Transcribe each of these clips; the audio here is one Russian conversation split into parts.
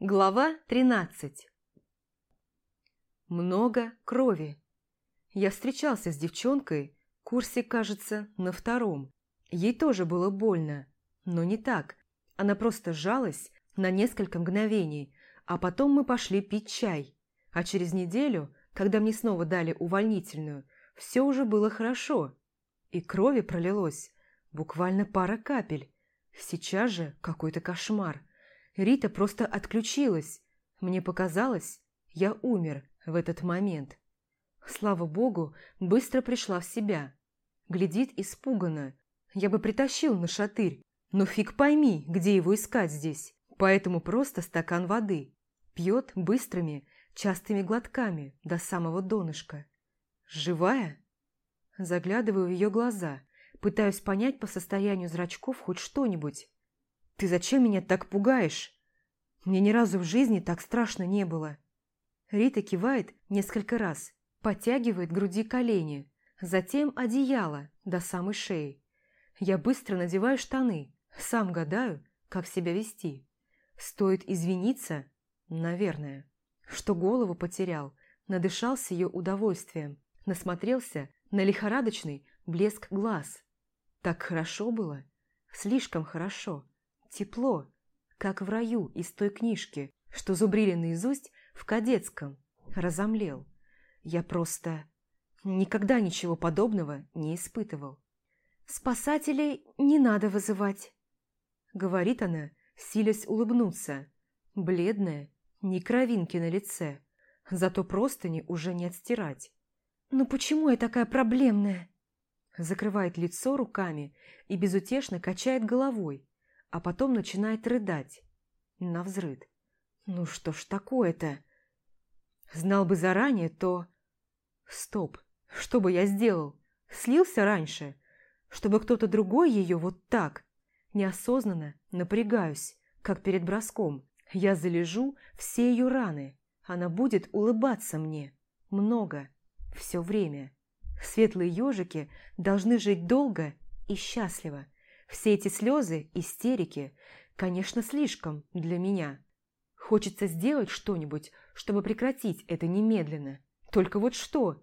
Глава 13 Много крови. Я встречался с девчонкой, курсе, кажется, на втором. Ей тоже было больно, но не так. Она просто сжалась на несколько мгновений, а потом мы пошли пить чай. А через неделю, когда мне снова дали увольнительную, все уже было хорошо. И крови пролилось, буквально пара капель. Сейчас же какой-то кошмар – Рита просто отключилась. Мне показалось, я умер в этот момент. Слава богу, быстро пришла в себя. Глядит испуганно. Я бы притащил на шатырь, но фиг пойми, где его искать здесь. Поэтому просто стакан воды. Пьет быстрыми, частыми глотками до самого донышка. Живая? Заглядываю в ее глаза, пытаюсь понять по состоянию зрачков хоть что-нибудь. «Ты зачем меня так пугаешь? Мне ни разу в жизни так страшно не было». Рита кивает несколько раз, подтягивает груди колени, затем одеяло до самой шеи. Я быстро надеваю штаны, сам гадаю, как себя вести. Стоит извиниться? Наверное. Что голову потерял, надышался ее удовольствием, насмотрелся на лихорадочный блеск глаз. Так хорошо было, слишком хорошо. Тепло, как в раю из той книжки, что зубрили наизусть в кадетском. Разомлел. Я просто никогда ничего подобного не испытывал. «Спасателей не надо вызывать», — говорит она, силясь улыбнуться. Бледная, ни кровинки на лице, зато простыни уже не отстирать. «Ну почему я такая проблемная?» Закрывает лицо руками и безутешно качает головой, а потом начинает рыдать. Навзрыд. Ну что ж такое-то? Знал бы заранее, то... Стоп, что бы я сделал? Слился раньше? Чтобы кто-то другой ее вот так? Неосознанно напрягаюсь, как перед броском. Я залежу все ее раны. Она будет улыбаться мне. Много. Все время. Светлые ежики должны жить долго и счастливо. Все эти слезы, истерики, конечно, слишком для меня. Хочется сделать что-нибудь, чтобы прекратить это немедленно. Только вот что?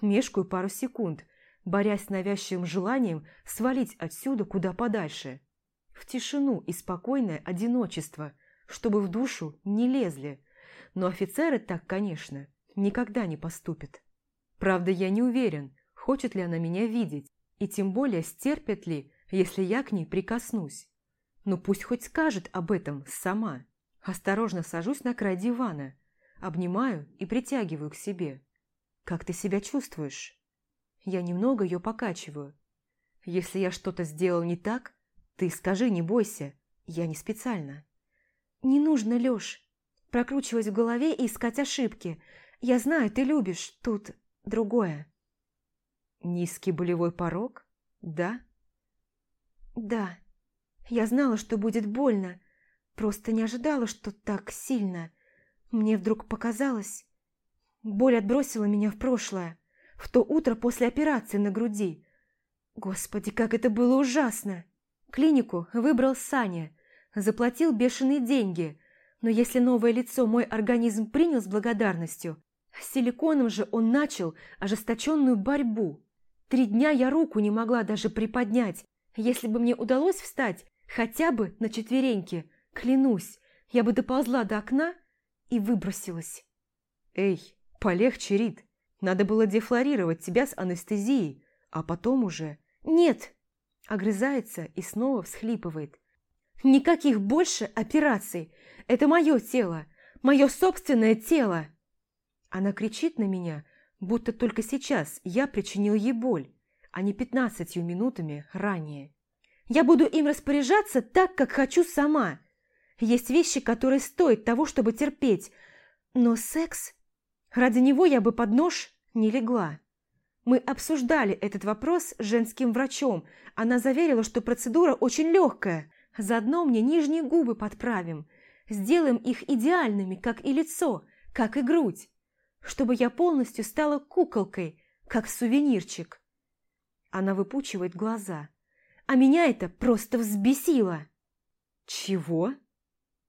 Мешкаю пару секунд, борясь с навязчивым желанием свалить отсюда куда подальше. В тишину и спокойное одиночество, чтобы в душу не лезли. Но офицеры так, конечно, никогда не поступят. Правда, я не уверен, хочет ли она меня видеть, и тем более стерпит ли, если я к ней прикоснусь. Ну пусть хоть скажет об этом сама. Осторожно сажусь на край дивана, обнимаю и притягиваю к себе. «Как ты себя чувствуешь?» Я немного ее покачиваю. «Если я что-то сделал не так, ты скажи, не бойся, я не специально». «Не нужно, Лёш, прокручивать в голове и искать ошибки. Я знаю, ты любишь, тут другое». «Низкий болевой порог? Да?» Да, я знала, что будет больно, просто не ожидала, что так сильно. Мне вдруг показалось... Боль отбросила меня в прошлое, в то утро после операции на груди. Господи, как это было ужасно! Клинику выбрал Саня, заплатил бешеные деньги, но если новое лицо мой организм принял с благодарностью, с силиконом же он начал ожесточенную борьбу. Три дня я руку не могла даже приподнять, если бы мне удалось встать хотя бы на четвереньки, клянусь, я бы доползла до окна и выбросилась. Эй, полегче, Рит. Надо было дефлорировать тебя с анестезией, а потом уже... Нет! Огрызается и снова всхлипывает. Никаких больше операций. Это мое тело, мое собственное тело. Она кричит на меня, будто только сейчас я причинил ей боль а не пятнадцатью минутами ранее. Я буду им распоряжаться так, как хочу сама. Есть вещи, которые стоят того, чтобы терпеть. Но секс... Ради него я бы под нож не легла. Мы обсуждали этот вопрос с женским врачом. Она заверила, что процедура очень легкая. Заодно мне нижние губы подправим. Сделаем их идеальными, как и лицо, как и грудь. Чтобы я полностью стала куколкой, как сувенирчик. Она выпучивает глаза. А меня это просто взбесило. Чего?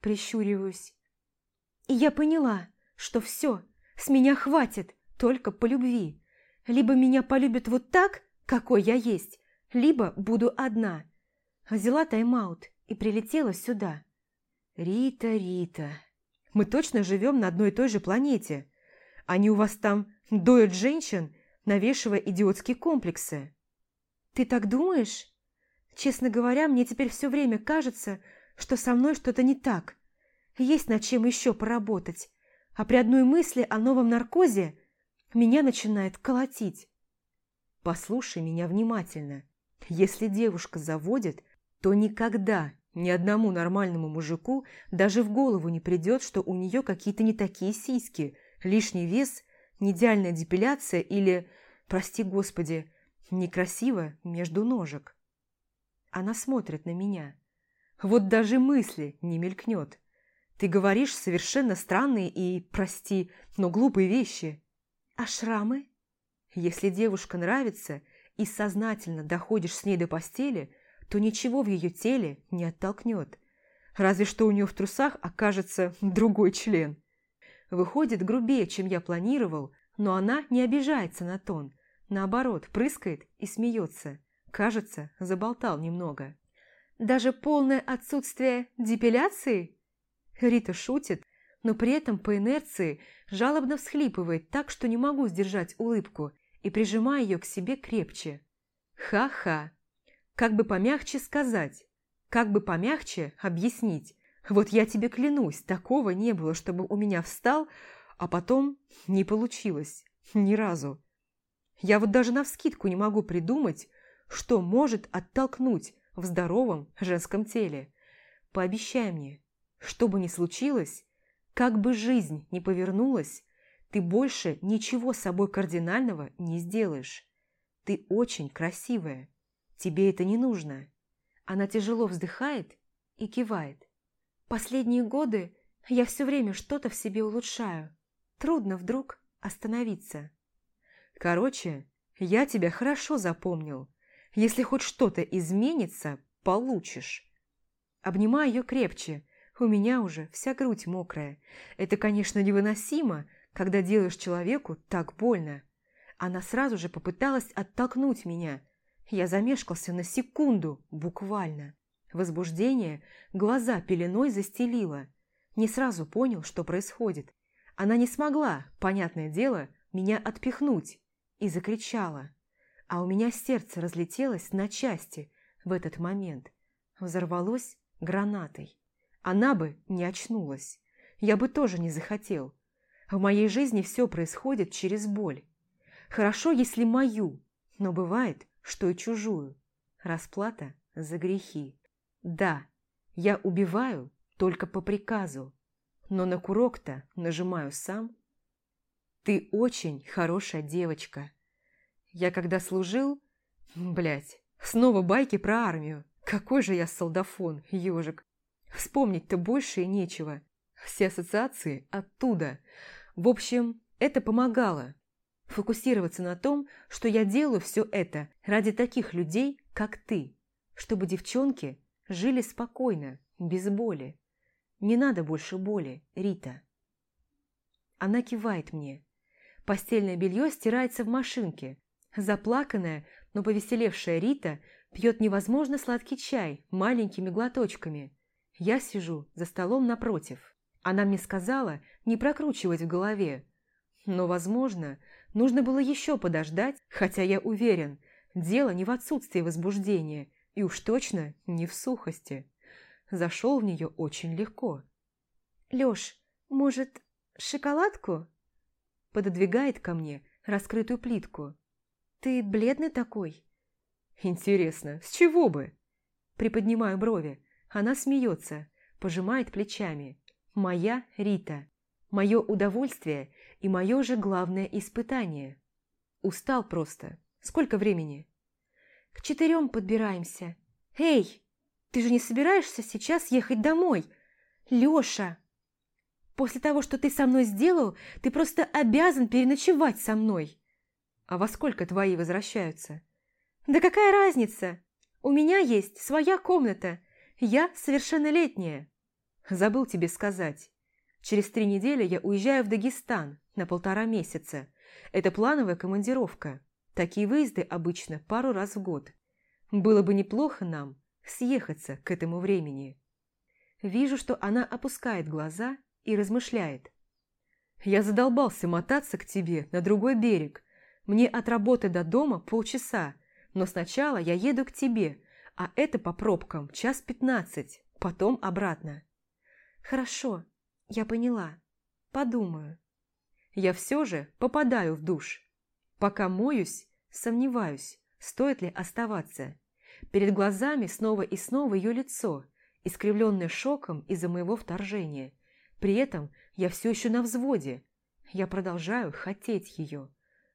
Прищуриваюсь. И я поняла, что все, с меня хватит, только по любви. Либо меня полюбят вот так, какой я есть, либо буду одна. Взяла тайм-аут и прилетела сюда. Рита, Рита, мы точно живем на одной и той же планете. Они у вас там доят женщин, навешивая идиотские комплексы. Ты так думаешь? Честно говоря, мне теперь все время кажется, что со мной что-то не так. Есть над чем еще поработать. А при одной мысли о новом наркозе меня начинает колотить. Послушай меня внимательно. Если девушка заводит, то никогда ни одному нормальному мужику даже в голову не придет, что у нее какие-то не такие сиськи, лишний вес, неидеальная депиляция или, прости господи, некрасиво между ножек. Она смотрит на меня. Вот даже мысли не мелькнет. Ты говоришь совершенно странные и, прости, но глупые вещи. А шрамы? Если девушка нравится и сознательно доходишь с ней до постели, то ничего в ее теле не оттолкнет. Разве что у нее в трусах окажется другой член. Выходит грубее, чем я планировал, но она не обижается на тон. Наоборот, прыскает и смеется. Кажется, заболтал немного. Даже полное отсутствие депиляции? Рита шутит, но при этом по инерции жалобно всхлипывает так, что не могу сдержать улыбку и прижимаю ее к себе крепче. Ха-ха. Как бы помягче сказать, как бы помягче объяснить. Вот я тебе клянусь, такого не было, чтобы у меня встал, а потом не получилось. Ни разу. Я вот даже навскидку не могу придумать, что может оттолкнуть в здоровом женском теле. Пообещай мне, что бы ни случилось, как бы жизнь ни повернулась, ты больше ничего собой кардинального не сделаешь. Ты очень красивая. Тебе это не нужно. Она тяжело вздыхает и кивает. Последние годы я все время что-то в себе улучшаю. Трудно вдруг остановиться. Короче, я тебя хорошо запомнил. Если хоть что-то изменится, получишь. Обнимаю ее крепче. У меня уже вся грудь мокрая. Это, конечно, невыносимо, когда делаешь человеку так больно. Она сразу же попыталась оттолкнуть меня. Я замешкался на секунду, буквально. Возбуждение глаза пеленой застелило. Не сразу понял, что происходит. Она не смогла, понятное дело, меня отпихнуть и закричала а у меня сердце разлетелось на части в этот момент. Взорвалось гранатой. Она бы не очнулась. Я бы тоже не захотел. В моей жизни все происходит через боль. Хорошо, если мою, но бывает, что и чужую. Расплата за грехи. Да, я убиваю только по приказу, но на курок-то нажимаю сам. Ты очень хорошая девочка. Я когда служил... Блять, снова байки про армию. Какой же я солдафон, ежик. Вспомнить-то больше и нечего. Все ассоциации оттуда. В общем, это помогало. Фокусироваться на том, что я делаю все это ради таких людей, как ты. Чтобы девчонки жили спокойно, без боли. Не надо больше боли, Рита. Она кивает мне. Постельное белье стирается в машинке. Заплаканная, но повеселевшая Рита пьет невозможно сладкий чай маленькими глоточками. Я сижу за столом напротив. Она мне сказала не прокручивать в голове. Но, возможно, нужно было еще подождать, хотя я уверен, дело не в отсутствии возбуждения и уж точно не в сухости. Зашел в нее очень легко. «Леш, может, шоколадку?» Пододвигает ко мне раскрытую плитку. «Ты бледный такой?» «Интересно, с чего бы?» Приподнимаю брови. Она смеется, пожимает плечами. «Моя Рита. Мое удовольствие и мое же главное испытание. Устал просто. Сколько времени?» «К четырем подбираемся. Эй, ты же не собираешься сейчас ехать домой? Лёша!» «После того, что ты со мной сделал, ты просто обязан переночевать со мной!» А во сколько твои возвращаются? Да какая разница? У меня есть своя комната. Я совершеннолетняя. Забыл тебе сказать. Через три недели я уезжаю в Дагестан на полтора месяца. Это плановая командировка. Такие выезды обычно пару раз в год. Было бы неплохо нам съехаться к этому времени. Вижу, что она опускает глаза и размышляет. Я задолбался мотаться к тебе на другой берег. Мне от работы до дома полчаса, но сначала я еду к тебе, а это по пробкам час пятнадцать, потом обратно. Хорошо, я поняла. Подумаю. Я все же попадаю в душ. Пока моюсь, сомневаюсь, стоит ли оставаться. Перед глазами снова и снова ее лицо, искривленное шоком из-за моего вторжения. При этом я все еще на взводе. Я продолжаю хотеть ее.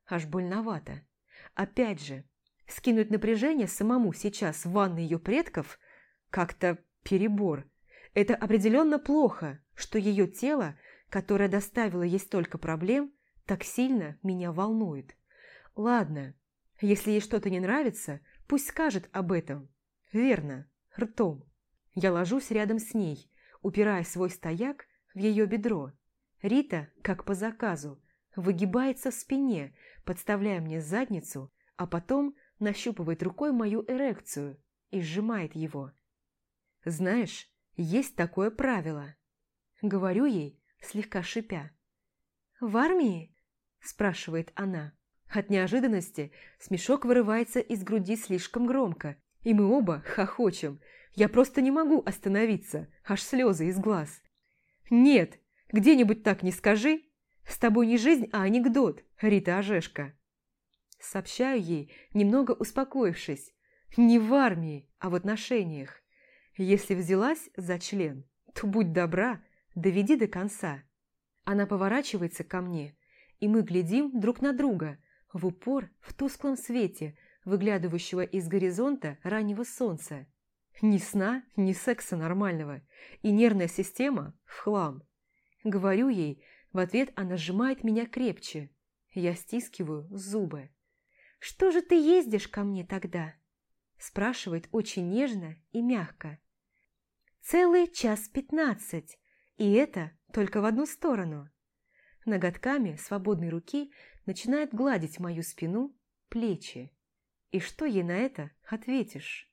Аж больновато. Опять же, скинуть напряжение самому сейчас в ванной ее предков как-то перебор. Это определенно плохо, что ее тело, которое доставило ей столько проблем, так сильно меня волнует. Ладно, если ей что-то не нравится, пусть скажет об этом. Верно, ртом. Я ложусь рядом с ней, упирая свой стояк в ее бедро. Рита, как по заказу, выгибается в спине, подставляя мне задницу, а потом нащупывает рукой мою эрекцию и сжимает его. «Знаешь, есть такое правило». Говорю ей, слегка шипя. «В армии?» – спрашивает она. От неожиданности смешок вырывается из груди слишком громко, и мы оба хохочем. Я просто не могу остановиться, аж слезы из глаз. «Нет, где-нибудь так не скажи. С тобой не жизнь, а анекдот, Рита Ожешка». Сообщаю ей, немного успокоившись. Не в армии, а в отношениях. Если взялась за член, то будь добра, доведи до конца. Она поворачивается ко мне, и мы глядим друг на друга, в упор в тусклом свете, выглядывающего из горизонта раннего солнца. Ни сна, ни секса нормального, и нервная система в хлам. Говорю ей, в ответ она сжимает меня крепче. Я стискиваю зубы. «Что же ты ездишь ко мне тогда?» Спрашивает очень нежно и мягко. «Целый час пятнадцать, и это только в одну сторону». Ноготками свободной руки начинает гладить мою спину, плечи. И что ей на это ответишь?